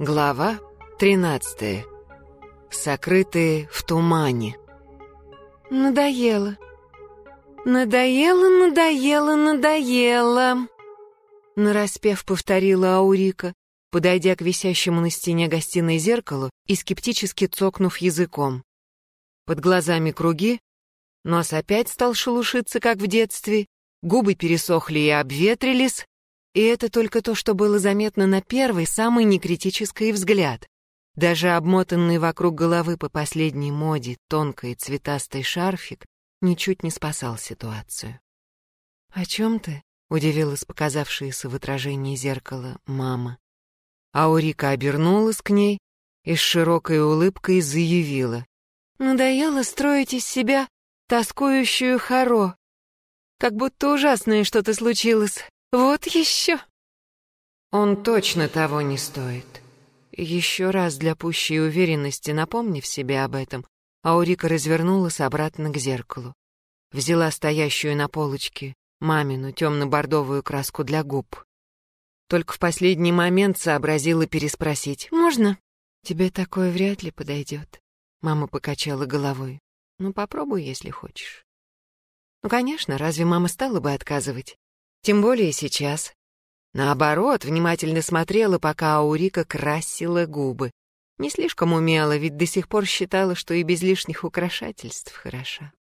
Глава 13. Сокрытые в тумане. Надоело. Надоело, надоело, надоело. Нараспев повторила Аурика, подойдя к висящему на стене гостиной зеркалу и скептически цокнув языком. Под глазами круги, нос опять стал шелушиться, как в детстве, губы пересохли и обветрились, и это только то, что было заметно на первый, самый некритический взгляд. Даже обмотанный вокруг головы по последней моде тонкий цветастый шарфик ничуть не спасал ситуацию. «О чем ты?» — удивилась показавшаяся в отражении зеркала мама. Аурика обернулась к ней и с широкой улыбкой заявила. «Надоело строить из себя тоскующую хоро. Как будто ужасное что-то случилось. Вот еще. Он точно того не стоит. Еще раз для пущей уверенности, напомнив себе об этом, Аурика развернулась обратно к зеркалу. Взяла стоящую на полочке мамину темно-бордовую краску для губ. Только в последний момент сообразила переспросить. «Можно?» «Тебе такое вряд ли подойдет», — мама покачала головой. «Ну, попробуй, если хочешь». Ну, конечно, разве мама стала бы отказывать? Тем более сейчас. Наоборот, внимательно смотрела, пока Аурика красила губы. Не слишком умела, ведь до сих пор считала, что и без лишних украшательств хороша.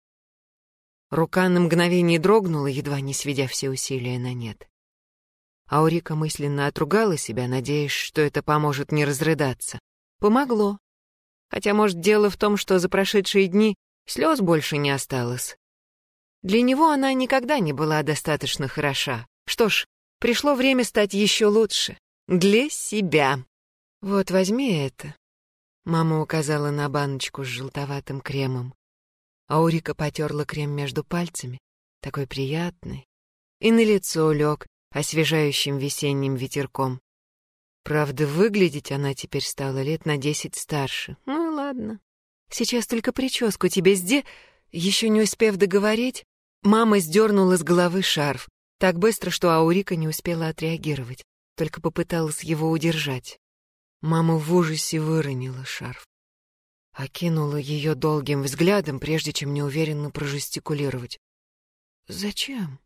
Рука на мгновение дрогнула, едва не сведя все усилия на нет. Аурика мысленно отругала себя, надеясь, что это поможет не разрыдаться. Помогло. Хотя, может, дело в том, что за прошедшие дни слез больше не осталось. Для него она никогда не была достаточно хороша. Что ж, пришло время стать еще лучше. Для себя. Вот возьми это. Мама указала на баночку с желтоватым кремом. Аурика потерла крем между пальцами, такой приятный, и на лицо лег освежающим весенним ветерком. Правда, выглядеть она теперь стала лет на десять старше. Ну и ладно. Сейчас только прическу тебе сде... Еще не успев договорить, Мама сдернула с головы шарф, так быстро, что Аурика не успела отреагировать, только попыталась его удержать. Мама в ужасе выронила шарф. Окинула ее долгим взглядом, прежде чем неуверенно прожестикулировать. «Зачем?»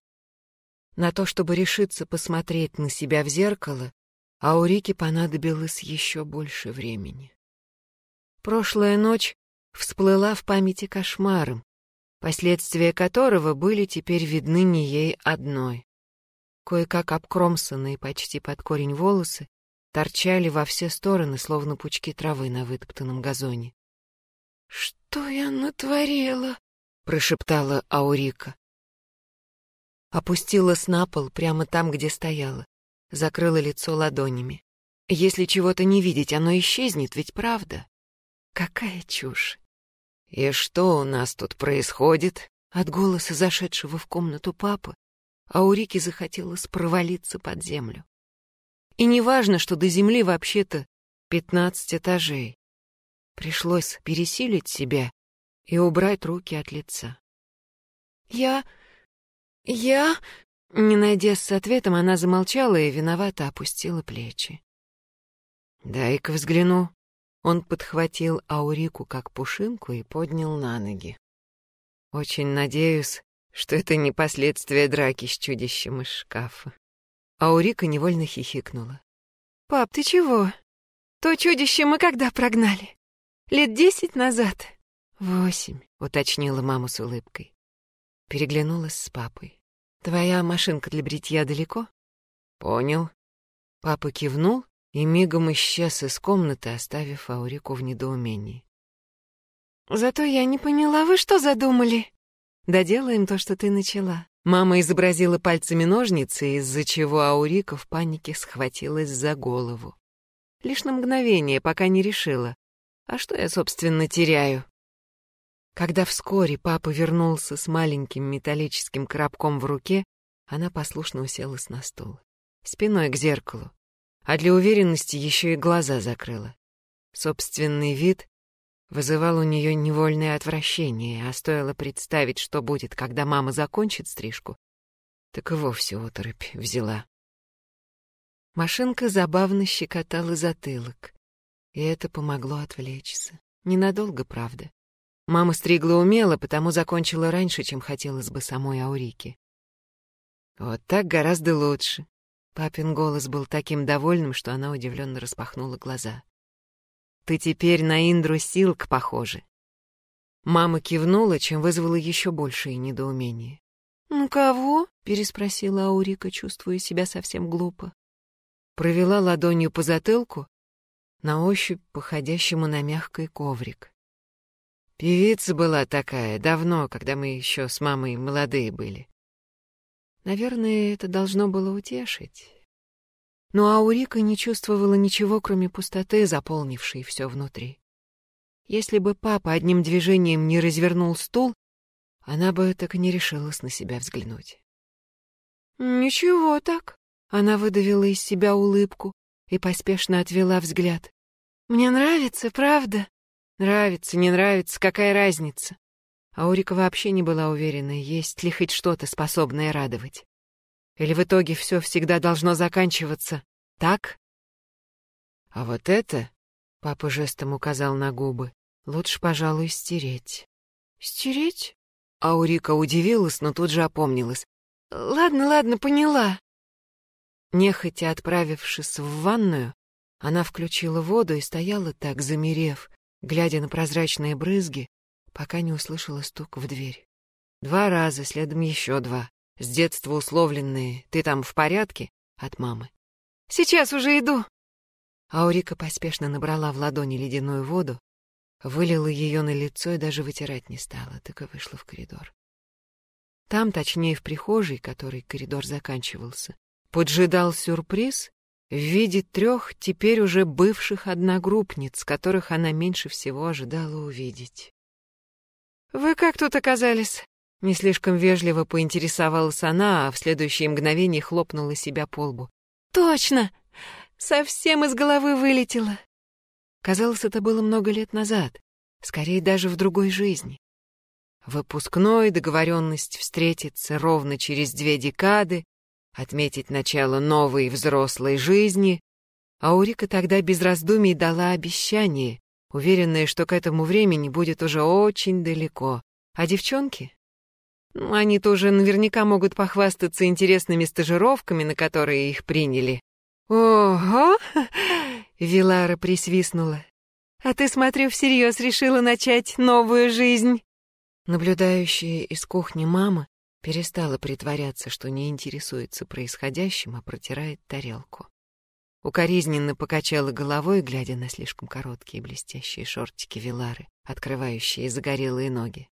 На то, чтобы решиться посмотреть на себя в зеркало, Аурике понадобилось еще больше времени. Прошлая ночь всплыла в памяти кошмаром, последствия которого были теперь видны не ей одной. Кое-как обкромсанные почти под корень волосы торчали во все стороны, словно пучки травы на вытоптанном газоне. «Что я натворила?» — прошептала Аурика. Опустилась на пол прямо там, где стояла, закрыла лицо ладонями. Если чего-то не видеть, оно исчезнет, ведь правда? Какая чушь! «И что у нас тут происходит?» От голоса зашедшего в комнату папы Аурике захотелось провалиться под землю. И неважно, что до земли вообще-то пятнадцать этажей. Пришлось пересилить себя и убрать руки от лица. «Я... я...» Не найдя с ответом, она замолчала и виновато опустила плечи. «Дай-ка взгляну», он подхватил Аурику как пушинку и поднял на ноги. «Очень надеюсь, что это не последствия драки с чудищем из шкафа». Аурика невольно хихикнула. «Пап, ты чего? То чудище мы когда прогнали? Лет десять назад?» «Восемь», — уточнила мама с улыбкой. Переглянулась с папой. «Твоя машинка для бритья далеко?» «Понял». Папа кивнул и мигом исчез из комнаты, оставив Аурику в недоумении. «Зато я не поняла, вы что задумали?» «Доделаем то, что ты начала». Мама изобразила пальцами ножницы, из-за чего Аурика в панике схватилась за голову. Лишь на мгновение, пока не решила. А что я, собственно, теряю? Когда вскоре папа вернулся с маленьким металлическим коробком в руке, она послушно уселась на стул, спиной к зеркалу, а для уверенности еще и глаза закрыла. Собственный вид вызывал у нее невольное отвращение, а стоило представить, что будет, когда мама закончит стрижку, так и вовсе оторопь взяла. Машинка забавно щекотала затылок. И это помогло отвлечься. Ненадолго, правда. Мама стригла умело, потому закончила раньше, чем хотелось бы самой Аурике. Вот так гораздо лучше. Папин голос был таким довольным, что она удивленно распахнула глаза. Ты теперь на Индру Силк похожа. Мама кивнула, чем вызвало еще большее недоумение. «Ну кого?» — переспросила Аурика, чувствуя себя совсем глупо. Провела ладонью по затылку, на ощупь походящему на мягкий коврик. Певица была такая, давно, когда мы еще с мамой молодые были. Наверное, это должно было утешить. Но Аурика не чувствовала ничего, кроме пустоты, заполнившей все внутри. Если бы папа одним движением не развернул стул, она бы так и не решилась на себя взглянуть. «Ничего так», — она выдавила из себя улыбку и поспешно отвела взгляд. «Мне нравится, правда?» «Нравится, не нравится, какая разница?» Аурика вообще не была уверена, есть ли хоть что-то, способное радовать. Или в итоге все всегда должно заканчиваться так? А вот это Папа жестом указал на губы. Лучше, пожалуй, стереть. Стереть? Аурика удивилась, но тут же опомнилась. Ладно, ладно, поняла. Нехотя отправившись в ванную, она включила воду и стояла так, замерев, глядя на прозрачные брызги, пока не услышала стук в дверь. Два раза, следом еще два. С детства условленные «Ты там в порядке?» от мамы. «Сейчас уже иду», Аурика поспешно набрала в ладони ледяную воду, вылила ее на лицо и даже вытирать не стала, так и вышла в коридор. Там, точнее в прихожей, которой коридор заканчивался, поджидал сюрприз в виде трех теперь уже бывших одногруппниц, которых она меньше всего ожидала увидеть. «Вы как тут оказались?» Не слишком вежливо поинтересовалась она, а в следующее мгновение хлопнула себя по лбу. «Точно! Совсем из головы вылетело. Казалось, это было много лет назад, скорее даже в другой жизни. Выпускной договоренность встретиться ровно через две декады, отметить начало новой взрослой жизни, а Урика тогда без раздумий дала обещание, уверенная, что к этому времени будет уже очень далеко. А девчонки? Ну, они тоже наверняка могут похвастаться интересными стажировками, на которые их приняли. «Ого!» — Вилара присвистнула. «А ты, смотрю, всерьез решила начать новую жизнь!» Наблюдающая из кухни мама перестала притворяться, что не интересуется происходящим, а протирает тарелку. Укоризненно покачала головой, глядя на слишком короткие блестящие шортики Вилары, открывающие загорелые ноги.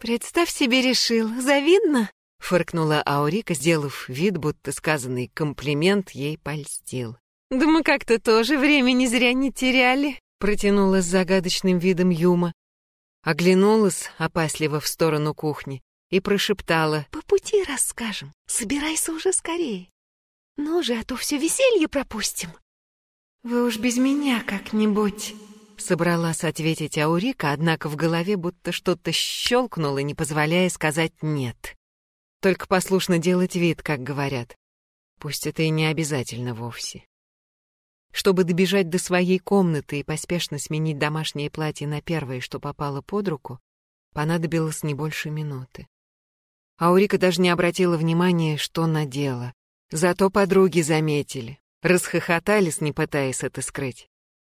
«Представь себе, решил, завидно!» — фыркнула Аурика, сделав вид, будто сказанный комплимент ей польстил. «Да мы как-то тоже времени зря не теряли», — протянула с загадочным видом Юма. Оглянулась опасливо в сторону кухни и прошептала. «По пути расскажем. Собирайся уже скорее. Ну же, а то все веселье пропустим». «Вы уж без меня как-нибудь», — собралась ответить Аурика, однако в голове будто что-то щелкнуло, не позволяя сказать «нет». Только послушно делать вид, как говорят. Пусть это и не обязательно вовсе. Чтобы добежать до своей комнаты и поспешно сменить домашнее платье на первое, что попало под руку, понадобилось не больше минуты. Аурика даже не обратила внимания, что надела. Зато подруги заметили. Расхохотались, не пытаясь это скрыть.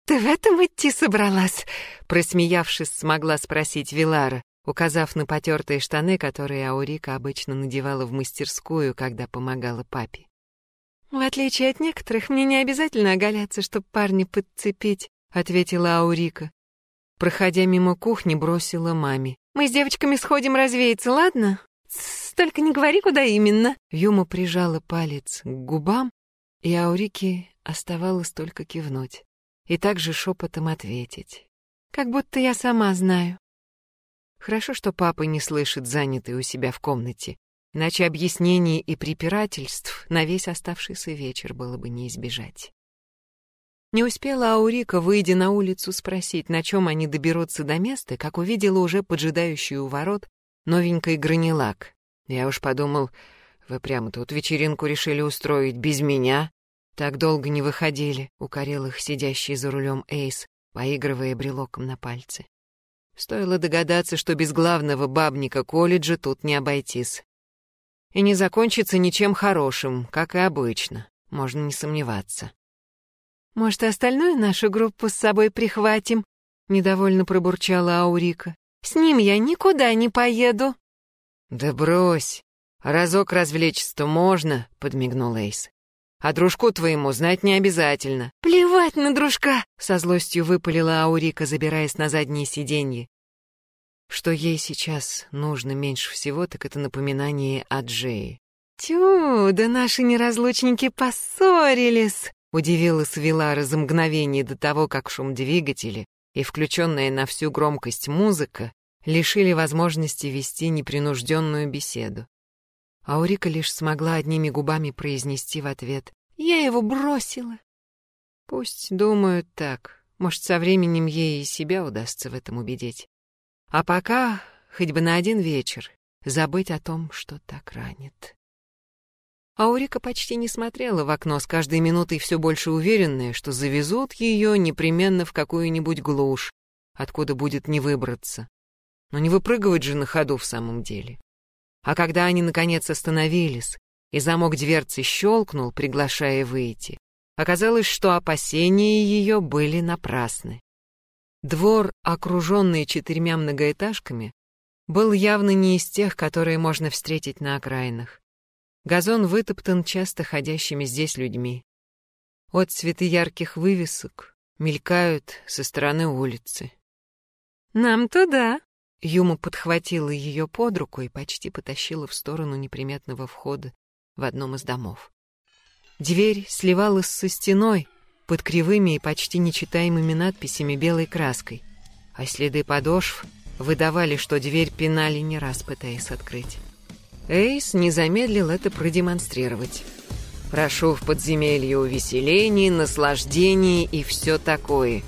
«Ты в этом идти собралась?» Просмеявшись, смогла спросить Вилара указав на потертые штаны, которые Аурика обычно надевала в мастерскую, когда помогала папе. «В отличие от некоторых, мне не обязательно оголяться, чтобы парня подцепить», — ответила Аурика. Проходя мимо кухни, бросила маме. «Мы с девочками сходим развеяться, ладно? Только не говори, куда именно». Юма прижала палец к губам, и Аурике оставалось только кивнуть и также шепотом ответить. «Как будто я сама знаю». Хорошо, что папа не слышит, занятый у себя в комнате, иначе объяснений и препирательств на весь оставшийся вечер было бы не избежать. Не успела Аурика, выйдя на улицу, спросить, на чем они доберутся до места, как увидела уже поджидающую у ворот новенький гранилак. Я уж подумал, вы прямо тут вечеринку решили устроить без меня. Так долго не выходили, укорил их сидящий за рулем Эйс, поигрывая брелоком на пальце. Стоило догадаться, что без главного бабника колледжа тут не обойтись. И не закончится ничем хорошим, как и обычно, можно не сомневаться. «Может, остальную нашу группу с собой прихватим?» — недовольно пробурчала Аурика. «С ним я никуда не поеду». «Да брось. Разок развлечься-то можно», — подмигнул Эйс. «А дружку твоему знать не обязательно». «Плевать на дружка!» — со злостью выпалила Аурика, забираясь на заднее сиденье. Что ей сейчас нужно меньше всего, так это напоминание о Джее. «Тю, да наши неразлучники поссорились!» — удивилась Вилара за мгновение до того, как шум двигателя и включенная на всю громкость музыка лишили возможности вести непринужденную беседу. Аурика лишь смогла одними губами произнести в ответ «Я его бросила». Пусть думают так, может, со временем ей и себя удастся в этом убедить. А пока, хоть бы на один вечер, забыть о том, что так ранит. Аурика почти не смотрела в окно, с каждой минутой все больше уверенная, что завезут ее непременно в какую-нибудь глушь, откуда будет не выбраться. Но не выпрыгивать же на ходу в самом деле. А когда они, наконец, остановились, и замок дверцы щелкнул, приглашая выйти, оказалось, что опасения ее были напрасны. Двор, окруженный четырьмя многоэтажками, был явно не из тех, которые можно встретить на окраинах. Газон вытоптан часто ходящими здесь людьми. От цветы ярких вывесок мелькают со стороны улицы. «Нам туда», Юма подхватила ее под руку и почти потащила в сторону неприметного входа в одном из домов. Дверь сливалась со стеной под кривыми и почти нечитаемыми надписями белой краской, а следы подошв выдавали, что дверь пинали не раз, пытаясь открыть. Эйс не замедлил это продемонстрировать. «Прошу в подземелье увеселений, наслаждений и все такое»,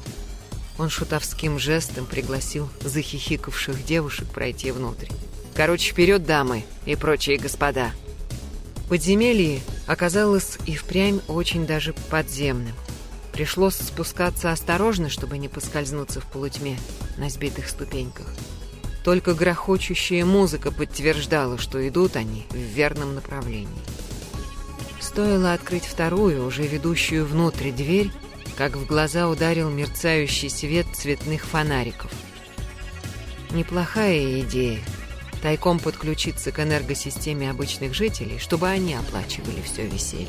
он шутовским жестом пригласил захихикавших девушек пройти внутрь. «Короче, вперед, дамы и прочие господа!» Подземелье оказалось и впрямь очень даже подземным. Пришлось спускаться осторожно, чтобы не поскользнуться в полутьме на сбитых ступеньках. Только грохочущая музыка подтверждала, что идут они в верном направлении. Стоило открыть вторую, уже ведущую внутрь дверь, как в глаза ударил мерцающий свет цветных фонариков. Неплохая идея — тайком подключиться к энергосистеме обычных жителей, чтобы они оплачивали все веселье.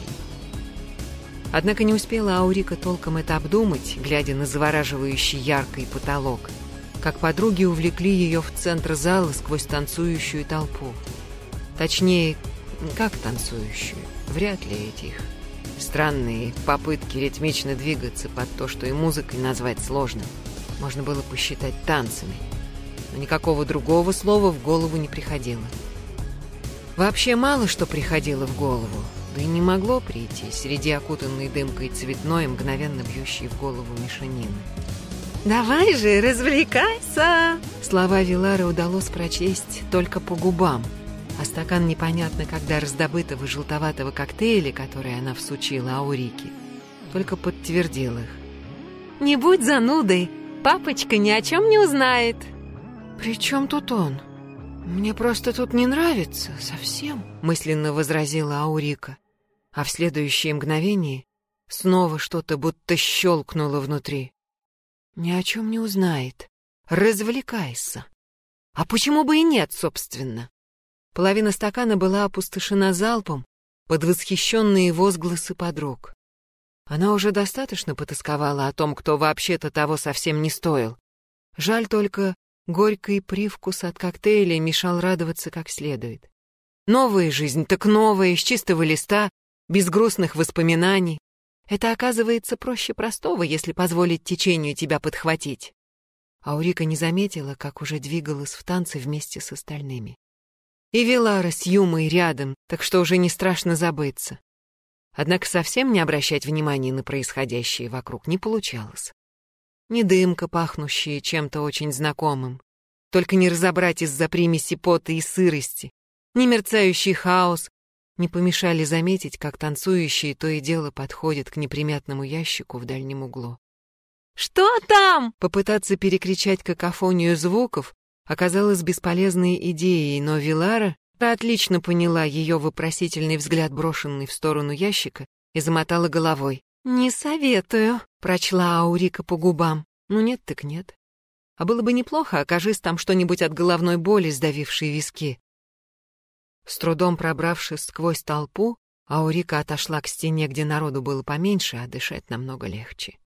Однако не успела Аурика толком это обдумать, глядя на завораживающий яркий потолок, как подруги увлекли ее в центр зала сквозь танцующую толпу. Точнее, как танцующую, вряд ли этих Странные попытки ритмично двигаться под то, что и музыкой назвать сложно, можно было посчитать танцами, но никакого другого слова в голову не приходило. Вообще мало что приходило в голову, да и не могло прийти среди окутанной дымкой цветной, мгновенно бьющей в голову мешанины. «Давай же, развлекайся!» Слова Вилары удалось прочесть только по губам — а стакан непонятно когда раздобытого желтоватого коктейля, который она всучила Аурике, только подтвердил их. «Не будь занудой, папочка ни о чем не узнает». «При чем тут он? Мне просто тут не нравится совсем», — мысленно возразила Аурика. А в следующее мгновение снова что-то будто щелкнуло внутри. «Ни о чем не узнает. Развлекайся». А почему бы и нет, собственно? Половина стакана была опустошена залпом под восхищенные возгласы подруг. Она уже достаточно потасковала о том, кто вообще-то того совсем не стоил. Жаль только, горький привкус от коктейля мешал радоваться как следует. Новая жизнь, так новая, с чистого листа, без грустных воспоминаний. Это оказывается проще простого, если позволить течению тебя подхватить. Аурика не заметила, как уже двигалась в танце вместе с остальными. И Вилара с Юмой рядом, так что уже не страшно забыться. Однако совсем не обращать внимания на происходящее вокруг не получалось. Не дымка, пахнущая чем-то очень знакомым, только не разобрать из-за примеси пота и сырости, ни мерцающий хаос не помешали заметить, как танцующие то и дело подходят к неприметному ящику в дальнем углу. Что там?» Попытаться перекричать какофонию звуков оказалось бесполезной идеей, но Вилара отлично поняла ее вопросительный взгляд, брошенный в сторону ящика, и замотала головой. «Не советую», — прочла Аурика по губам. «Ну нет так нет. А было бы неплохо, окажись там что-нибудь от головной боли, сдавившей виски». С трудом пробравшись сквозь толпу, Аурика отошла к стене, где народу было поменьше, а дышать намного легче.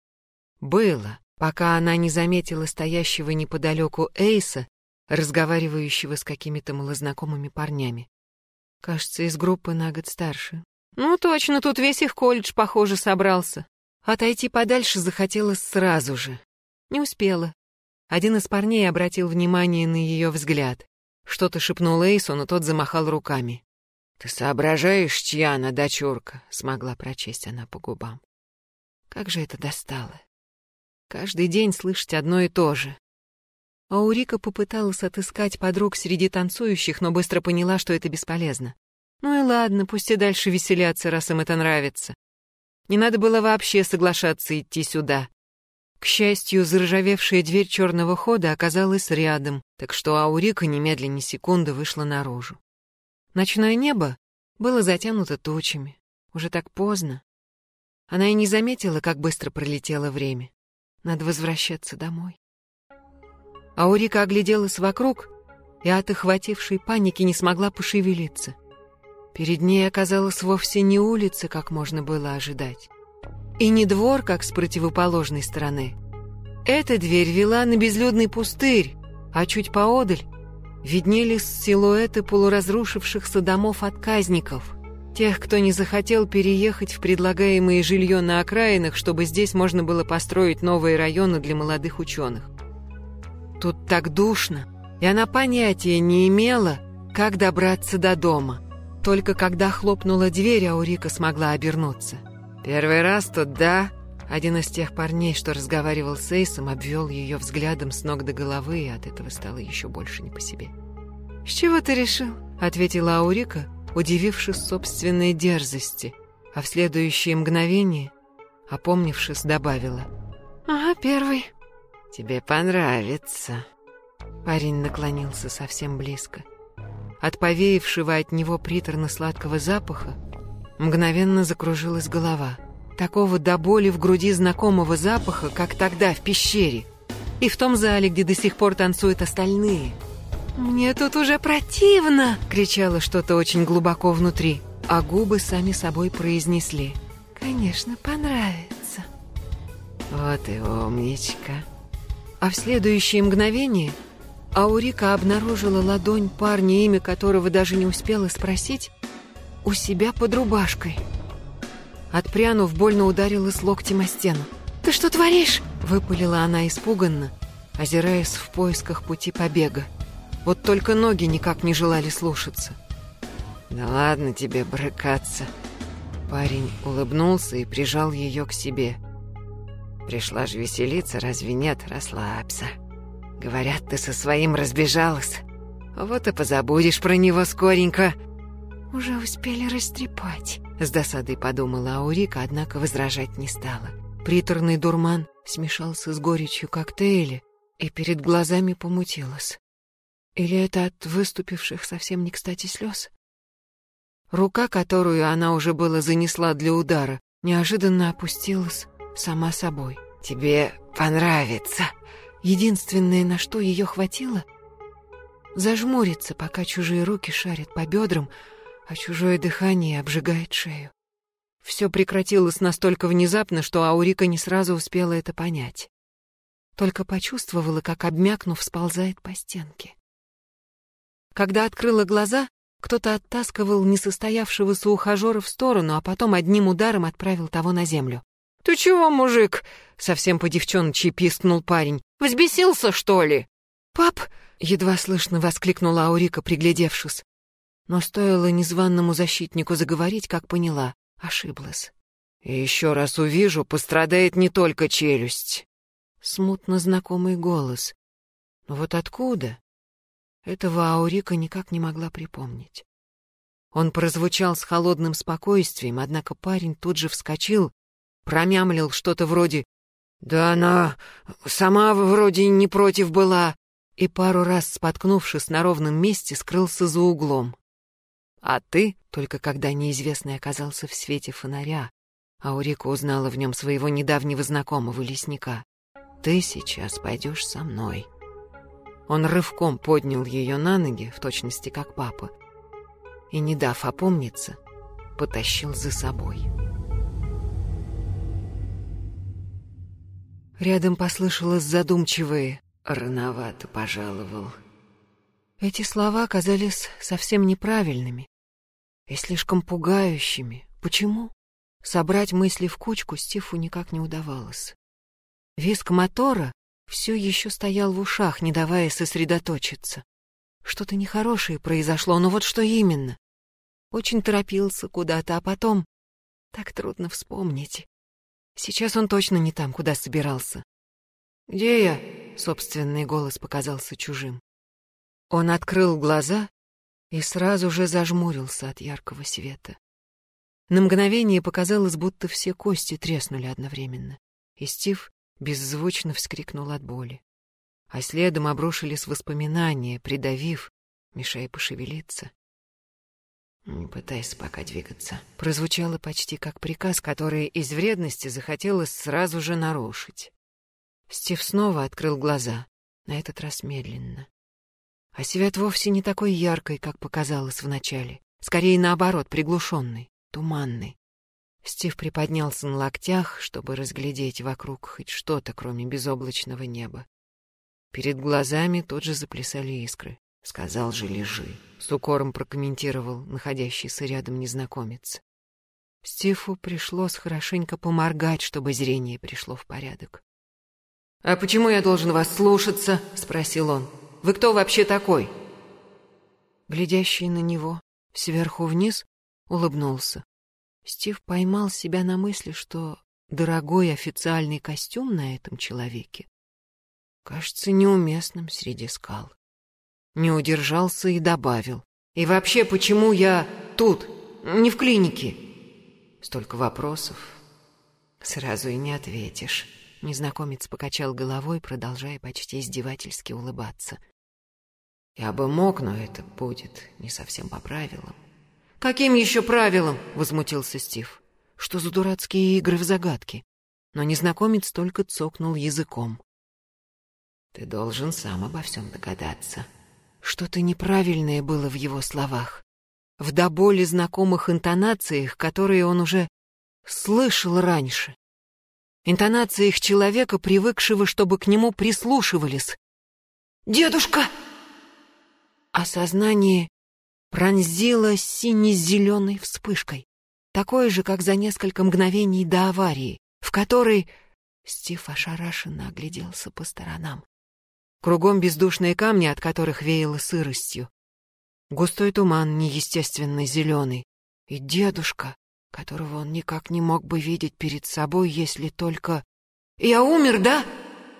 Было, пока она не заметила стоящего неподалеку Эйса, разговаривающего с какими-то малознакомыми парнями. Кажется, из группы на год старше. Ну, точно, тут весь их колледж, похоже, собрался. Отойти подальше захотелось сразу же. Не успела. Один из парней обратил внимание на ее взгляд. Что-то шепнул Эйсу, но тот замахал руками. «Ты соображаешь, чья она дочурка?» — смогла прочесть она по губам. Как же это достало. Каждый день слышать одно и то же. Аурика попыталась отыскать подруг среди танцующих, но быстро поняла, что это бесполезно. Ну и ладно, пусть и дальше веселятся, раз им это нравится. Не надо было вообще соглашаться идти сюда. К счастью, заржавевшая дверь черного хода оказалась рядом, так что Аурика немедленно секунды вышла наружу. Ночное небо было затянуто тучами. Уже так поздно. Она и не заметила, как быстро пролетело время. Надо возвращаться домой. Аурика огляделась вокруг и от охватившей паники не смогла пошевелиться. Перед ней оказалась вовсе не улица, как можно было ожидать, и не двор, как с противоположной стороны. Эта дверь вела на безлюдный пустырь, а чуть поодаль виднелись силуэты полуразрушившихся домов отказников, тех, кто не захотел переехать в предлагаемое жилье на окраинах, чтобы здесь можно было построить новые районы для молодых ученых. Тут так душно, и она понятия не имела, как добраться до дома. Только когда хлопнула дверь, Аурика смогла обернуться. «Первый раз тут, да?» Один из тех парней, что разговаривал с Эйсом, обвел ее взглядом с ног до головы, и от этого стало еще больше не по себе. «С чего ты решил?» — ответила Аурика, удивившись собственной дерзости, а в следующее мгновение, опомнившись, добавила. «Ага, первый». «Тебе понравится». Парень наклонился совсем близко. От повеявшего от него приторно-сладкого запаха мгновенно закружилась голова. Такого до боли в груди знакомого запаха, как тогда в пещере. И в том зале, где до сих пор танцуют остальные. «Мне тут уже противно!» — кричало что-то очень глубоко внутри, а губы сами собой произнесли. «Конечно, понравится». «Вот и умничка», а в следующее мгновение Аурика обнаружила ладонь парня, имя которого даже не успела спросить, у себя под рубашкой. Отпрянув, больно ударилась локтем о стену. «Ты что творишь?» — выпалила она испуганно, озираясь в поисках пути побега. Вот только ноги никак не желали слушаться. «Да ладно тебе брыкаться». Парень улыбнулся и прижал ее к себе — Пришла же веселиться, разве нет? Расслабься. Говорят, ты со своим разбежалась. Вот и позабудешь про него скоренько. Уже успели растрепать. С досадой подумала Аурика, однако возражать не стала. Приторный дурман смешался с горечью коктейля, и перед глазами помутилось. Или это от выступивших совсем не кстати слез? Рука, которую она уже было занесла для удара, неожиданно опустилась сама собой. «Тебе понравится». Единственное, на что ее хватило — зажмуриться, пока чужие руки шарят по бедрам, а чужое дыхание обжигает шею. Все прекратилось настолько внезапно, что Аурика не сразу успела это понять. Только почувствовала, как, обмякнув, сползает по стенке. Когда открыла глаза, кто-то оттаскивал несостоявшегося ухажера в сторону, а потом одним ударом отправил того на землю. «Ты чего, мужик?» — совсем по-девчоночи пискнул парень. «Взбесился, что ли?» «Пап!» — едва слышно воскликнула Аурика, приглядевшись. Но стоило незваному защитнику заговорить, как поняла, ошиблась. «И еще раз увижу, пострадает не только челюсть». Смутно знакомый голос. Но вот откуда? Этого Аурика никак не могла припомнить. Он прозвучал с холодным спокойствием, однако парень тут же вскочил, промямлил что-то вроде Да она сама вроде не против была. И пару раз, споткнувшись на ровном месте, скрылся за углом. А ты, только когда неизвестный оказался в свете фонаря, Аурика узнала в нем своего недавнего знакомого лесника. Ты сейчас пойдешь со мной. Он рывком поднял ее на ноги, в точности как папа, и, не дав опомниться, потащил за собой. Рядом послышалось задумчивое «Рановато пожаловал». Эти слова казались совсем неправильными и слишком пугающими. Почему? Собрать мысли в кучку Стифу никак не удавалось. Виск мотора все еще стоял в ушах, не давая сосредоточиться. Что-то нехорошее произошло, но вот что именно? Очень торопился куда-то, а потом... Так трудно вспомнить. Сейчас он точно не там, куда собирался. «Где я?» — собственный голос показался чужим. Он открыл глаза и сразу же зажмурился от яркого света. На мгновение показалось, будто все кости треснули одновременно, и Стив беззвучно вскрикнул от боли. А следом обрушились воспоминания, придавив, мешая пошевелиться. «Не пытайся пока двигаться», — прозвучало почти как приказ, который из вредности захотелось сразу же нарушить. Стив снова открыл глаза, на этот раз медленно. А свет вовсе не такой яркой, как показалось вначале. Скорее, наоборот, приглушенный, туманный. Стив приподнялся на локтях, чтобы разглядеть вокруг хоть что-то, кроме безоблачного неба. Перед глазами тут же заплясали искры. «Сказал же, лежи», — с укором прокомментировал находящийся рядом незнакомец. Стиву пришлось хорошенько поморгать, чтобы зрение пришло в порядок. «А почему я должен вас слушаться?» — спросил он. «Вы кто вообще такой?» Глядящий на него сверху вниз улыбнулся. Стив поймал себя на мысли, что дорогой официальный костюм на этом человеке кажется неуместным среди скал не удержался и добавил. «И вообще, почему я тут, не в клинике?» Столько вопросов. Сразу и не ответишь. Незнакомец покачал головой, продолжая почти издевательски улыбаться. «Я бы мог, но это будет не совсем по правилам». «Каким еще правилам?» — возмутился Стив. «Что за дурацкие игры в загадки?» Но незнакомец только цокнул языком. «Ты должен сам обо всем догадаться», что-то неправильное было в его словах, в до боли знакомых интонациях, которые он уже слышал раньше. Интонациях человека, привыкшего, чтобы к нему прислушивались. «Дедушка!» Осознание пронзило сине-зеленой вспышкой, такой же, как за несколько мгновений до аварии, в которой Стив ошарашенно огляделся по сторонам. Кругом бездушные камни, от которых веяло сыростью. Густой туман, неестественно зеленый. И дедушка, которого он никак не мог бы видеть перед собой, если только... «Я умер, да?»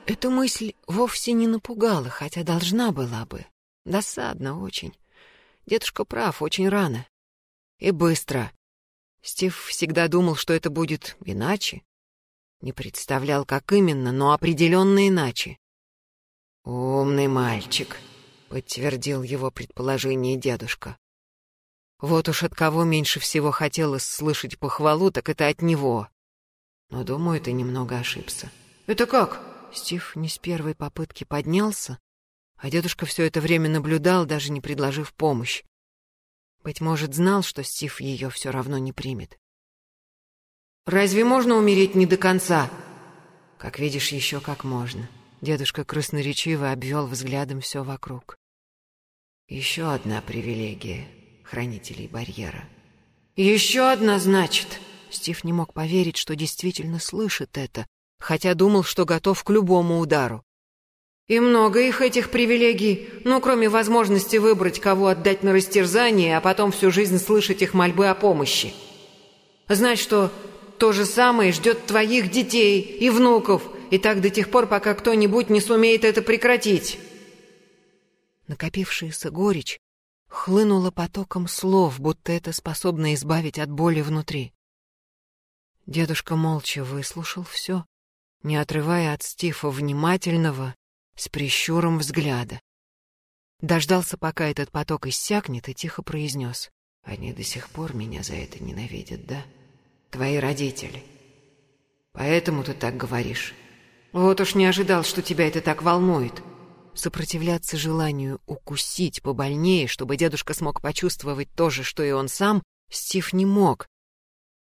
Эта мысль вовсе не напугала, хотя должна была бы. Досадно очень. Дедушка прав, очень рано. И быстро. Стив всегда думал, что это будет иначе. Не представлял, как именно, но определенно иначе. «Умный мальчик», — подтвердил его предположение дедушка. Вот уж от кого меньше всего хотелось слышать похвалу, так это от него. Но, думаю, ты немного ошибся. «Это как?» Стив не с первой попытки поднялся, а дедушка все это время наблюдал, даже не предложив помощь. Быть может, знал, что Стив ее все равно не примет. «Разве можно умереть не до конца?» «Как видишь, еще как можно». Дедушка красноречиво обвел взглядом все вокруг. Еще одна привилегия хранителей барьера. Еще одна, значит. Стив не мог поверить, что действительно слышит это, хотя думал, что готов к любому удару. И много их, этих привилегий, ну, кроме возможности выбрать, кого отдать на растерзание, а потом всю жизнь слышать их мольбы о помощи. Знать, что то же самое ждет твоих детей и внуков, и так до тех пор, пока кто-нибудь не сумеет это прекратить. Накопившаяся горечь хлынула потоком слов, будто это способно избавить от боли внутри. Дедушка молча выслушал все, не отрывая от Стифа внимательного, с прищуром взгляда. Дождался, пока этот поток иссякнет, и тихо произнес. «Они до сих пор меня за это ненавидят, да? Твои родители. Поэтому ты так говоришь. Вот уж не ожидал, что тебя это так волнует». Сопротивляться желанию укусить побольнее, чтобы дедушка смог почувствовать то же, что и он сам, Стив не мог,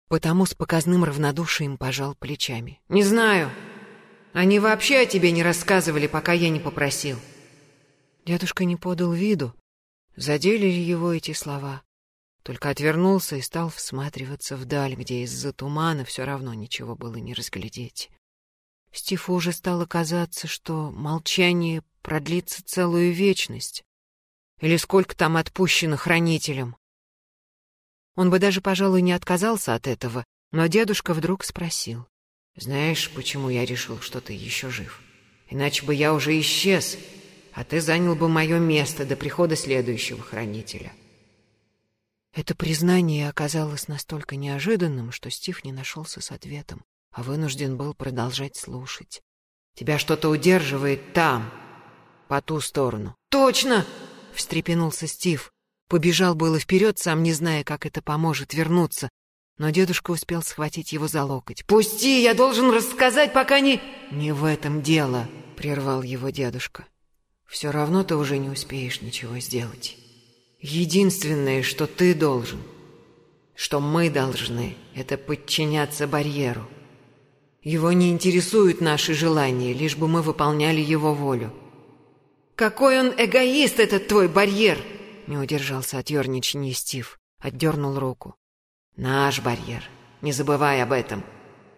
потому с показным равнодушием пожал плечами. «Не знаю. Они вообще о тебе не рассказывали, пока я не попросил». Дедушка не подал виду, задели ли его эти слова. Только отвернулся и стал всматриваться вдаль, где из-за тумана все равно ничего было не разглядеть. Стиву уже стало казаться, что молчание продлится целую вечность. Или сколько там отпущено хранителям. Он бы даже, пожалуй, не отказался от этого, но дедушка вдруг спросил. «Знаешь, почему я решил, что ты еще жив? Иначе бы я уже исчез, а ты занял бы мое место до прихода следующего хранителя». Это признание оказалось настолько неожиданным, что Стив не нашелся с ответом, а вынужден был продолжать слушать. «Тебя что-то удерживает там, по ту сторону». «Точно!» — встрепенулся Стив. Побежал было вперед, сам не зная, как это поможет вернуться, но дедушка успел схватить его за локоть. «Пусти, я должен рассказать, пока не...» «Не в этом дело», — прервал его дедушка. «Все равно ты уже не успеешь ничего сделать. Единственное, что ты должен, что мы должны, это подчиняться барьеру. Его не интересуют наши желания, лишь бы мы выполняли его волю». «Какой он эгоист, этот твой барьер!» Не удержался от ерничания Стив, отдернул руку. «Наш барьер. Не забывай об этом.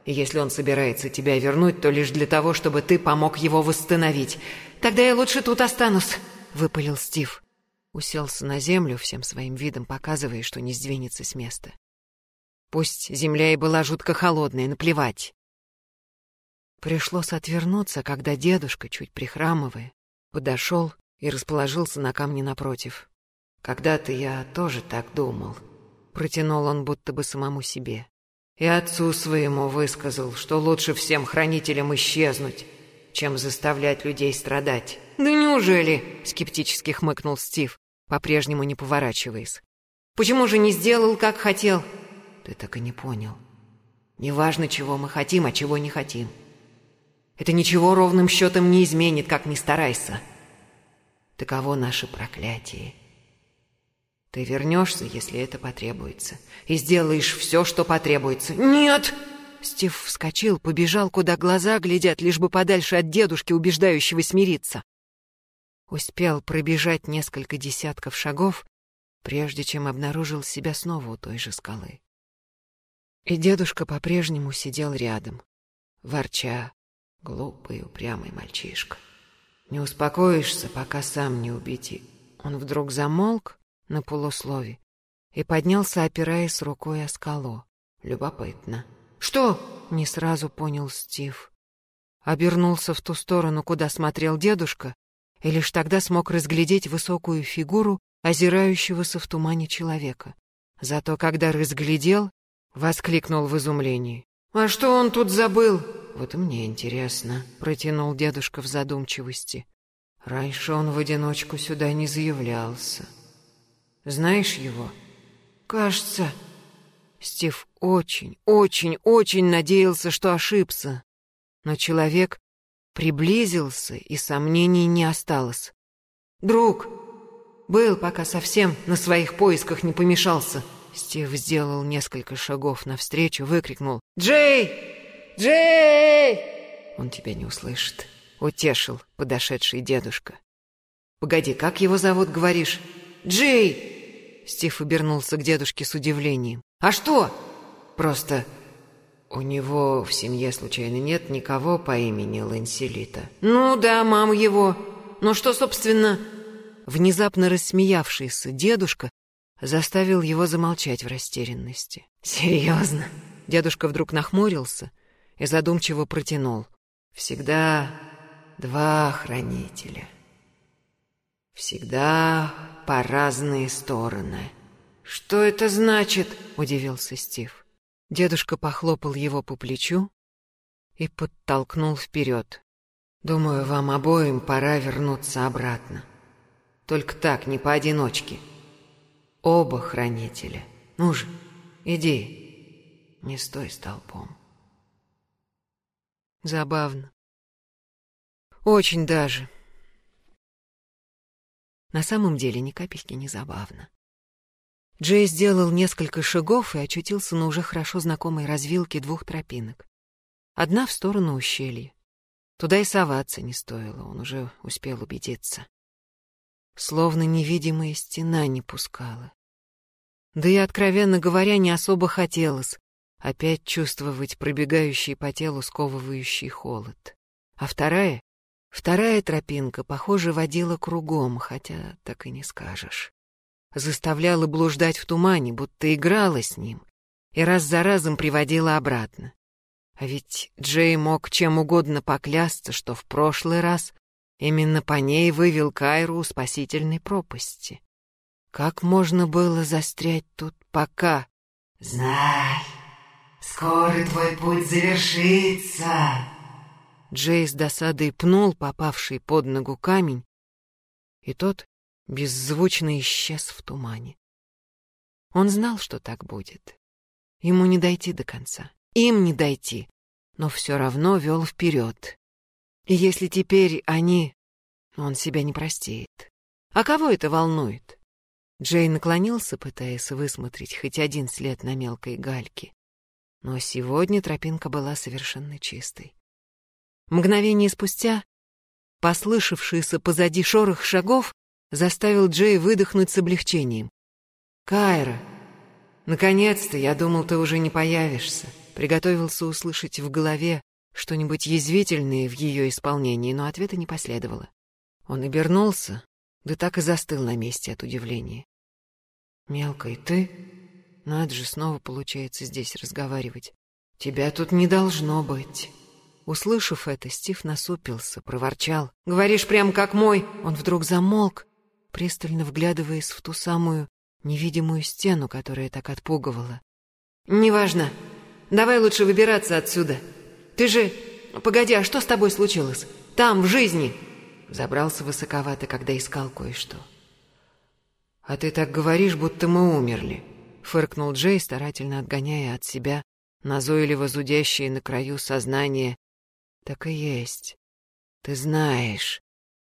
И если он собирается тебя вернуть, то лишь для того, чтобы ты помог его восстановить. Тогда я лучше тут останусь», — выпалил Стив. Уселся на землю, всем своим видом показывая, что не сдвинется с места. Пусть земля и была жутко холодная, наплевать. Пришлось отвернуться, когда дедушка, чуть прихрамывая, подошел и расположился на камне напротив. Когда-то я тоже так думал. Протянул он будто бы самому себе. И отцу своему высказал, что лучше всем хранителям исчезнуть, чем заставлять людей страдать. «Да неужели?» — скептически хмыкнул Стив, по-прежнему не поворачиваясь. «Почему же не сделал, как хотел?» «Ты так и не понял. Неважно, чего мы хотим, а чего не хотим. Это ничего ровным счетом не изменит, как ни старайся. Таково наше проклятие. Ты вернешься, если это потребуется, и сделаешь все, что потребуется. Нет! Стив вскочил, побежал, куда глаза глядят, лишь бы подальше от дедушки, убеждающего смириться. Успел пробежать несколько десятков шагов, прежде чем обнаружил себя снова у той же скалы. И дедушка по-прежнему сидел рядом, ворча, глупый, упрямый мальчишка. Не успокоишься, пока сам не убеди. Он вдруг замолк, на полуслове и поднялся, опираясь рукой о скалу. Любопытно. «Что?» — не сразу понял Стив. Обернулся в ту сторону, куда смотрел дедушка, и лишь тогда смог разглядеть высокую фигуру озирающегося в тумане человека. Зато когда разглядел, воскликнул в изумлении. «А что он тут забыл?» «Вот и мне интересно», — протянул дедушка в задумчивости. «Раньше он в одиночку сюда не заявлялся». Знаешь его? Кажется. Стив очень, очень, очень надеялся, что ошибся. Но человек приблизился, и сомнений не осталось. Друг, был, пока совсем на своих поисках не помешался. Стив сделал несколько шагов навстречу, выкрикнул «Джей! Джей!» «Он тебя не услышит», — утешил подошедший дедушка. «Погоди, как его зовут, говоришь?» «Джей!» Стив обернулся к дедушке с удивлением. «А что?» «Просто у него в семье случайно нет никого по имени Ланселита?» «Ну да, мама его. Но что, собственно...» Внезапно рассмеявшийся дедушка заставил его замолчать в растерянности. «Серьезно?» Дедушка вдруг нахмурился и задумчиво протянул. «Всегда два хранителя. Всегда по разные стороны. «Что это значит?» — удивился Стив. Дедушка похлопал его по плечу и подтолкнул вперед. «Думаю, вам обоим пора вернуться обратно. Только так, не поодиночке. Оба хранителя. Ну же, иди, не стой столпом». Забавно. Очень даже. На самом деле ни капельки не забавно. Джей сделал несколько шагов и очутился на уже хорошо знакомой развилке двух тропинок. Одна в сторону ущелья. Туда и соваться не стоило, он уже успел убедиться. Словно невидимая стена не пускала. Да и, откровенно говоря, не особо хотелось опять чувствовать пробегающий по телу сковывающий холод. А вторая, вторая тропинка, похоже, водила кругом, хотя так и не скажешь. Заставляла блуждать в тумане, будто играла с ним, и раз за разом приводила обратно. А ведь Джей мог чем угодно поклясться, что в прошлый раз именно по ней вывел Кайру у спасительной пропасти. Как можно было застрять тут пока? «Знай, скоро твой путь завершится!» Джей с досадой пнул попавший под ногу камень, и тот беззвучно исчез в тумане. Он знал, что так будет. Ему не дойти до конца им не дойти, но все равно вел вперед. И если теперь они... Он себя не простит. А кого это волнует? Джей наклонился, пытаясь высмотреть хоть один след на мелкой гальке. Но сегодня тропинка была совершенно чистой. Мгновение спустя, послышавшийся позади шорох шагов, заставил Джей выдохнуть с облегчением. «Кайра, наконец-то, я думал, ты уже не появишься». Приготовился услышать в голове что-нибудь язвительное в ее исполнении, но ответа не последовало. Он обернулся, да так и застыл на месте от удивления. «Мелкой, ты? Надо же снова, получается, здесь разговаривать. Тебя тут не должно быть». Услышав это, Стив насупился, проворчал. «Говоришь прям как мой!» Он вдруг замолк, пристально вглядываясь в ту самую невидимую стену, которая так отпугивала. «Неважно. Давай лучше выбираться отсюда. Ты же... Погоди, а что с тобой случилось? Там, в жизни!» Забрался высоковато, когда искал кое-что. «А ты так говоришь, будто мы умерли», — фыркнул Джей, старательно отгоняя от себя назойливо зудящие на краю сознания. «Так и есть. Ты знаешь».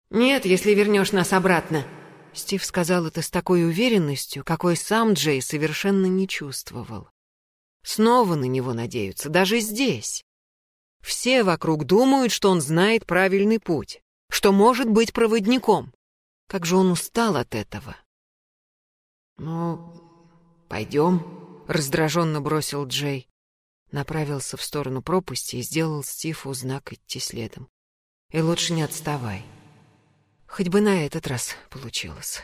«Нет, если вернешь нас обратно», — Стив сказал это с такой уверенностью, какой сам Джей совершенно не чувствовал. Снова на него надеются, даже здесь. Все вокруг думают, что он знает правильный путь, что может быть проводником. Как же он устал от этого. «Ну, пойдем», — раздраженно бросил Джей. Направился в сторону пропасти и сделал Стиву знак идти следом. «И лучше не отставай». Хоть бы на этот раз получилось.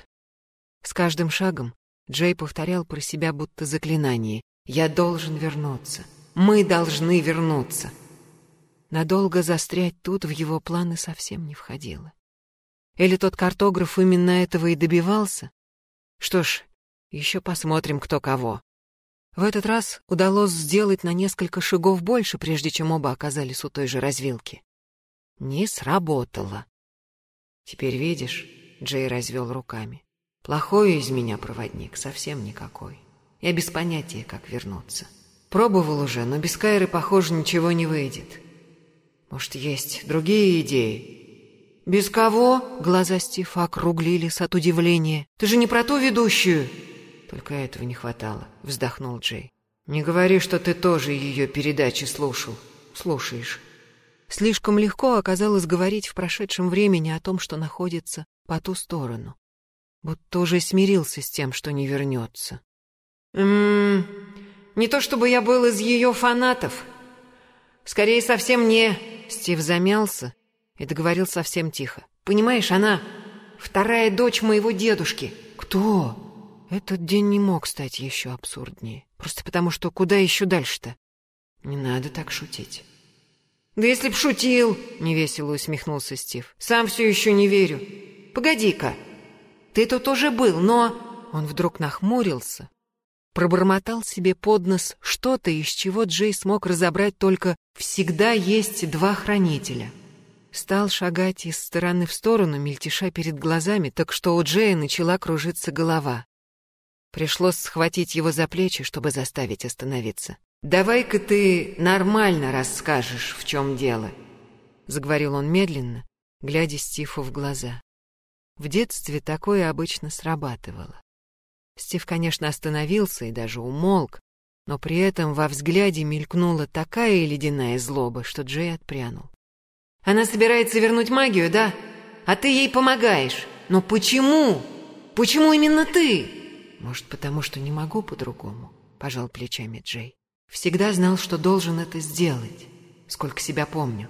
С каждым шагом Джей повторял про себя будто заклинание, я должен вернуться. Мы должны вернуться. Надолго застрять тут в его планы совсем не входило. Или тот картограф именно этого и добивался? Что ж, еще посмотрим, кто кого. В этот раз удалось сделать на несколько шагов больше, прежде чем оба оказались у той же развилки. Не сработало. Теперь видишь, Джей развел руками. Плохой из меня проводник, совсем никакой. Я без понятия, как вернуться. Пробовал уже, но без Кайры, похоже, ничего не выйдет. Может, есть другие идеи? Без кого? Глаза Стива округлились от удивления. Ты же не про ту ведущую? Только этого не хватало, вздохнул Джей. Не говори, что ты тоже ее передачи слушал. Слушаешь. Слишком легко оказалось говорить в прошедшем времени о том, что находится по ту сторону. Будто уже смирился с тем, что не вернется. Ммм, не то чтобы я был из ее фанатов. Скорее, совсем не... Стив замялся и договорил совсем тихо. Понимаешь, она вторая дочь моего дедушки. Кто? Этот день не мог стать еще абсурднее. Просто потому, что куда еще дальше-то? Не надо так шутить. Да если б шутил, невесело усмехнулся Стив. Сам все еще не верю. Погоди-ка. Ты тут уже был, но... Он вдруг нахмурился, пробормотал себе под нос что-то, из чего Джей смог разобрать только «всегда есть два хранителя». Стал шагать из стороны в сторону, мельтеша перед глазами, так что у Джея начала кружиться голова. Пришлось схватить его за плечи, чтобы заставить остановиться. «Давай-ка ты нормально расскажешь, в чем дело», — заговорил он медленно, глядя Стифу в глаза. В детстве такое обычно срабатывало. Стив, конечно, остановился и даже умолк, но при этом во взгляде мелькнула такая ледяная злоба, что Джей отпрянул. «Она собирается вернуть магию, да? А ты ей помогаешь. Но почему? Почему именно ты?» «Может, потому что не могу по-другому», — пожал плечами Джей. «Всегда знал, что должен это сделать, сколько себя помню.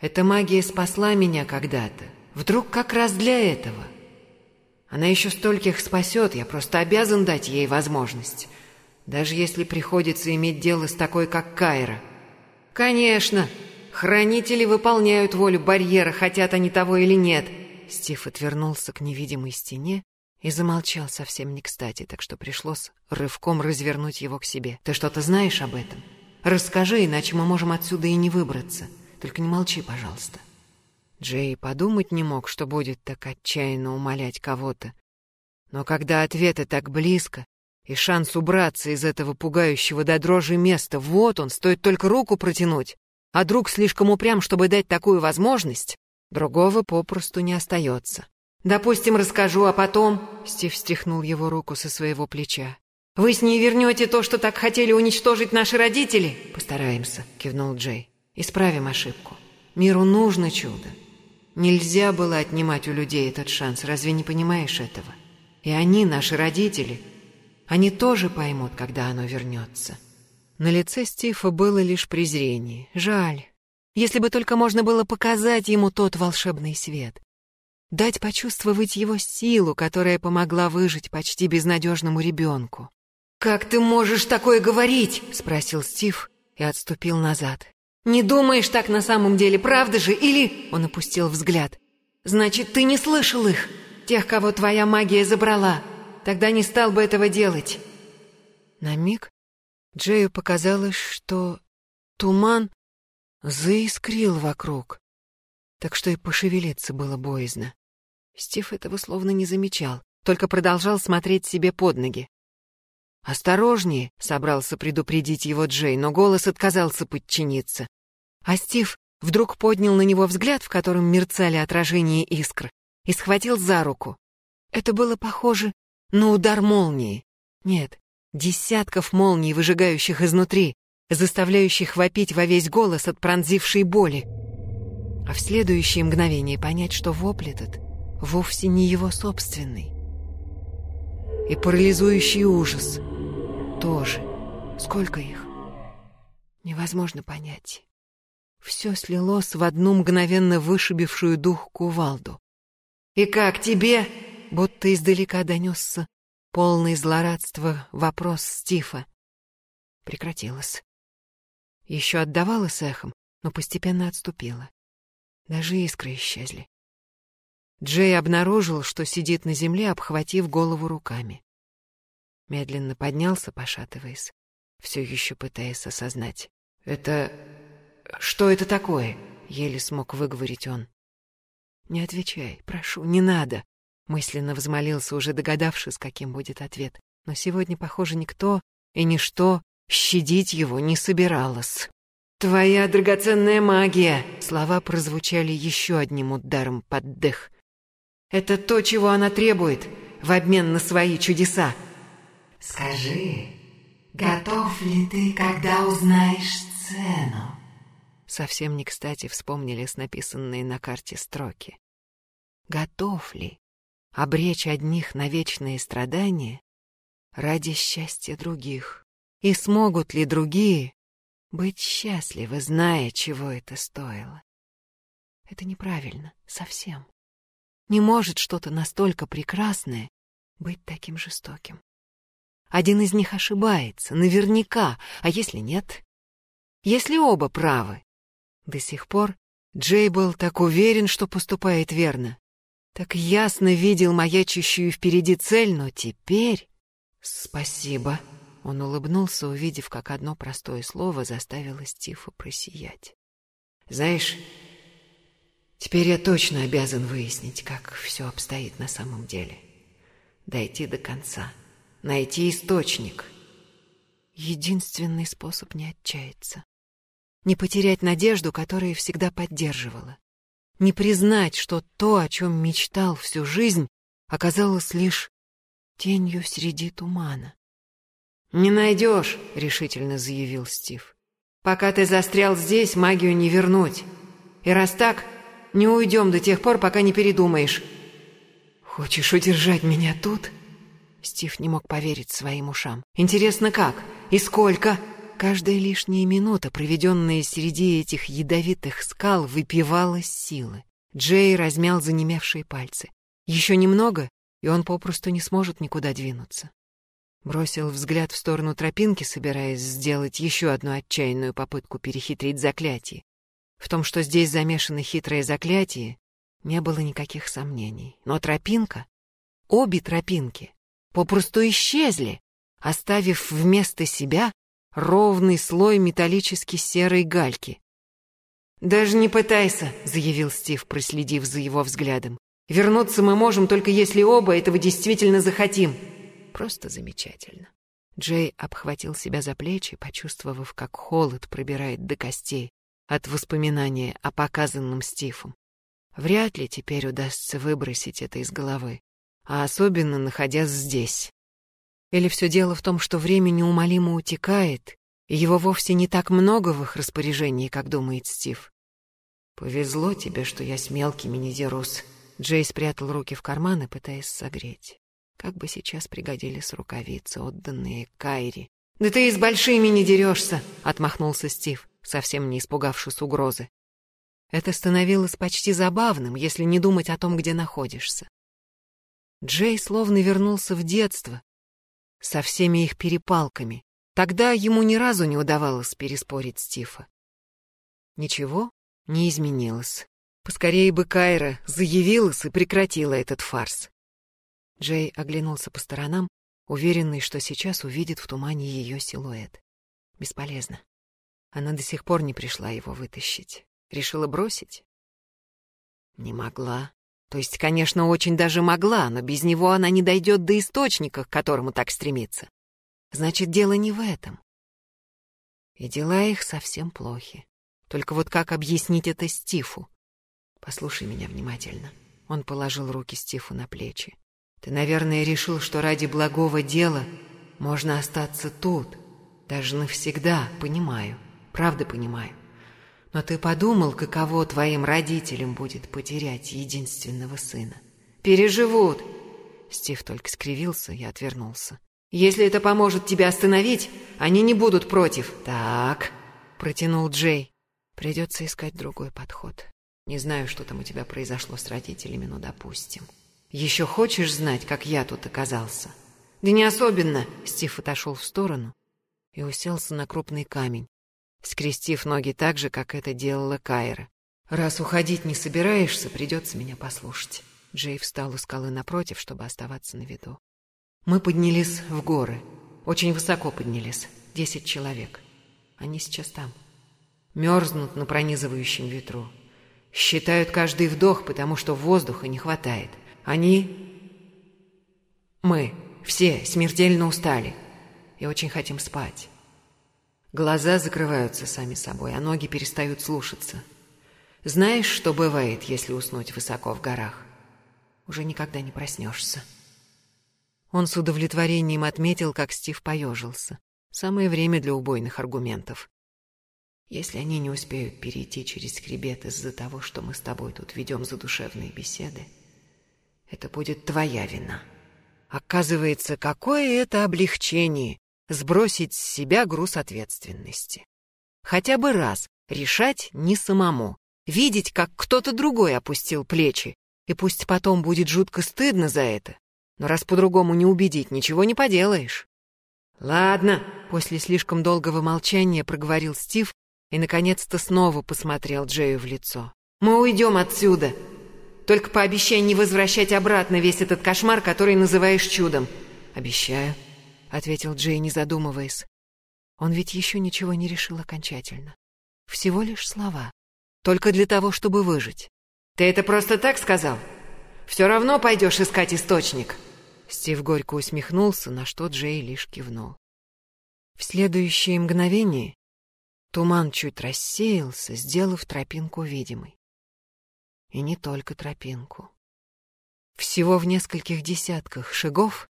Эта магия спасла меня когда-то. Вдруг как раз для этого. Она еще стольких спасет, я просто обязан дать ей возможность. Даже если приходится иметь дело с такой, как Кайра. Конечно, хранители выполняют волю барьера, хотят они того или нет. Стив отвернулся к невидимой стене и замолчал совсем не кстати, так что пришлось рывком развернуть его к себе. «Ты что-то знаешь об этом? Расскажи, иначе мы можем отсюда и не выбраться. Только не молчи, пожалуйста». Джей подумать не мог, что будет так отчаянно умолять кого-то. Но когда ответы так близко, и шанс убраться из этого пугающего до дрожи места, вот он, стоит только руку протянуть, а друг слишком упрям, чтобы дать такую возможность, другого попросту не остается. «Допустим, расскажу, а потом...» Стив стряхнул его руку со своего плеча. «Вы с ней вернете то, что так хотели уничтожить наши родители?» «Постараемся», — кивнул Джей. «Исправим ошибку. Миру нужно чудо. Нельзя было отнимать у людей этот шанс, разве не понимаешь этого? И они, наши родители, они тоже поймут, когда оно вернется. На лице Стива было лишь презрение. Жаль. Если бы только можно было показать ему тот волшебный свет. Дать почувствовать его силу, которая помогла выжить почти безнадежному ребенку. «Как ты можешь такое говорить?» — спросил Стив и отступил назад. «Не думаешь так на самом деле, правда же? Или...» Он опустил взгляд. «Значит, ты не слышал их, тех, кого твоя магия забрала. Тогда не стал бы этого делать». На миг Джею показалось, что туман заискрил вокруг, так что и пошевелиться было боязно. Стив этого словно не замечал, только продолжал смотреть себе под ноги. «Осторожнее!» — собрался предупредить его Джей, но голос отказался подчиниться. А Стив вдруг поднял на него взгляд, в котором мерцали отражения искр, и схватил за руку. Это было похоже на удар молнии. Нет, десятков молний, выжигающих изнутри, заставляющих вопить во весь голос от пронзившей боли. А в следующее мгновение понять, что вопль этот вовсе не его собственный. И парализующий ужас — тоже. Сколько их? Невозможно понять. Все слилось в одну мгновенно вышибившую дух кувалду. «И как тебе?» Будто издалека донесся полный злорадства вопрос Стифа. Прекратилось. Еще отдавалось эхом, но постепенно отступило. Даже искры исчезли. Джей обнаружил, что сидит на земле, обхватив голову руками медленно поднялся, пошатываясь, все еще пытаясь осознать. «Это... что это такое?» — еле смог выговорить он. «Не отвечай, прошу, не надо!» — мысленно взмолился, уже догадавшись, каким будет ответ. Но сегодня, похоже, никто и ничто щадить его не собиралось. «Твоя драгоценная магия!» Слова прозвучали еще одним ударом под дых. «Это то, чего она требует в обмен на свои чудеса!» Скажи, готов ли ты, когда узнаешь цену? Совсем не кстати вспомнились написанные на карте строки. Готов ли обречь одних на вечные страдания ради счастья других? И смогут ли другие быть счастливы, зная, чего это стоило? Это неправильно, совсем. Не может что-то настолько прекрасное быть таким жестоким. Один из них ошибается, наверняка, а если нет? Если оба правы? До сих пор Джей был так уверен, что поступает верно. Так ясно видел маячащую впереди цель, но теперь «Спасибо», — он улыбнулся, увидев, как одно простое слово заставило Стифа просиять. «Знаешь, теперь я точно обязан выяснить, как все обстоит на самом деле. Дойти до конца, найти источник». Единственный способ не отчаяться. Не потерять надежду, которая всегда поддерживала. Не признать, что то, о чем мечтал всю жизнь, оказалось лишь тенью среди тумана. «Не найдешь», — решительно заявил Стив. «Пока ты застрял здесь, магию не вернуть. И раз так, не уйдем до тех пор, пока не передумаешь». «Хочешь удержать меня тут?» Стив не мог поверить своим ушам. «Интересно, как? И сколько?» Каждая лишняя минута, проведенная среди этих ядовитых скал, выпивалась силы. Джей размял занемевшие пальцы. Еще немного, и он попросту не сможет никуда двинуться. Бросил взгляд в сторону тропинки, собираясь сделать еще одну отчаянную попытку перехитрить заклятие. В том, что здесь замешано хитрое заклятие, не было никаких сомнений. Но тропинка, обе тропинки, попросту исчезли, оставив вместо себя ровный слой металлически серой гальки. «Даже не пытайся», — заявил Стив, проследив за его взглядом. Вернуться мы можем, только если оба этого действительно захотим. Просто замечательно. Джей обхватил себя за плечи, почувствовав, как холод пробирает до костей от воспоминания о показанном Стифом. Вряд ли теперь удастся выбросить это из головы, а особенно находясь здесь. Или все дело в том, что время неумолимо утекает, и его вовсе не так много в их распоряжении, как думает Стив. «Повезло тебе, что я с мелкими не дерусь», Джей спрятал руки в карманы, пытаясь согреть. Как бы сейчас пригодились рукавицы, отданные Кайри. «Да ты и с большими не дерешься!» — отмахнулся Стив, совсем не испугавшись угрозы. Это становилось почти забавным, если не думать о том, где находишься. Джей словно вернулся в детство, со всеми их перепалками. Тогда ему ни разу не удавалось переспорить Стива. Ничего не изменилось. Поскорее бы Кайра заявилась и прекратила этот фарс. Джей оглянулся по сторонам, уверенный, что сейчас увидит в тумане ее силуэт. Бесполезно. Она до сих пор не пришла его вытащить. Решила бросить? Не могла. То есть, конечно, очень даже могла, но без него она не дойдет до источника, к которому так стремится. Значит, дело не в этом. И дела их совсем плохи. Только вот как объяснить это Стифу? Послушай меня внимательно. Он положил руки Стифу на плечи. Ты, наверное, решил, что ради благого дела можно остаться тут. Даже навсегда, понимаю. Правда понимаю. Но ты подумал, каково твоим родителям будет потерять единственного сына? Переживут. Стив только скривился и отвернулся. Если это поможет тебя остановить, они не будут против. Так, протянул Джей. Придется искать другой подход. Не знаю, что там у тебя произошло с родителями, но допустим. Еще хочешь знать, как я тут оказался? Да не особенно. Стив отошел в сторону и уселся на крупный камень, скрестив ноги так же, как это делала Кайра. Раз уходить не собираешься, придется меня послушать. Джей встал у скалы напротив, чтобы оставаться на виду. Мы поднялись в горы. Очень высоко поднялись. Десять человек. Они сейчас там. Мерзнут на пронизывающем ветру. Считают каждый вдох, потому что воздуха не хватает. Они... Мы все смертельно устали и очень хотим спать. Глаза закрываются сами собой, а ноги перестают слушаться. Знаешь, что бывает, если уснуть высоко в горах? Уже никогда не проснешься. Он с удовлетворением отметил, как Стив поежился. Самое время для убойных аргументов. Если они не успеют перейти через хребет из-за того, что мы с тобой тут ведем задушевные беседы, это будет твоя вина. Оказывается, какое это облегчение сбросить с себя груз ответственности. Хотя бы раз решать не самому, видеть, как кто-то другой опустил плечи, и пусть потом будет жутко стыдно за это, но раз по-другому не убедить, ничего не поделаешь. «Ладно», — после слишком долгого молчания проговорил Стив, и, наконец-то, снова посмотрел Джею в лицо. «Мы уйдем отсюда. Только пообещай не возвращать обратно весь этот кошмар, который называешь чудом». «Обещаю». Ответил Джей, не задумываясь. Он ведь еще ничего не решил окончательно. Всего лишь слова. Только для того, чтобы выжить. «Ты это просто так сказал? Все равно пойдешь искать источник?» Стив горько усмехнулся, на что Джей лишь кивнул. В следующее мгновение туман чуть рассеялся, сделав тропинку видимой. И не только тропинку. Всего в нескольких десятках шагов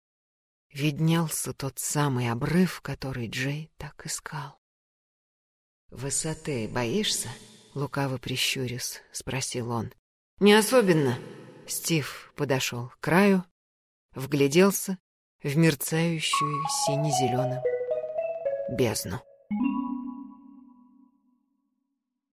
виднелся тот самый обрыв, который Джей так искал. «Высоты боишься?» — лукаво прищурясь, спросил он. «Не особенно». Стив подошел к краю, вгляделся в мерцающую сине-зеленым бездну.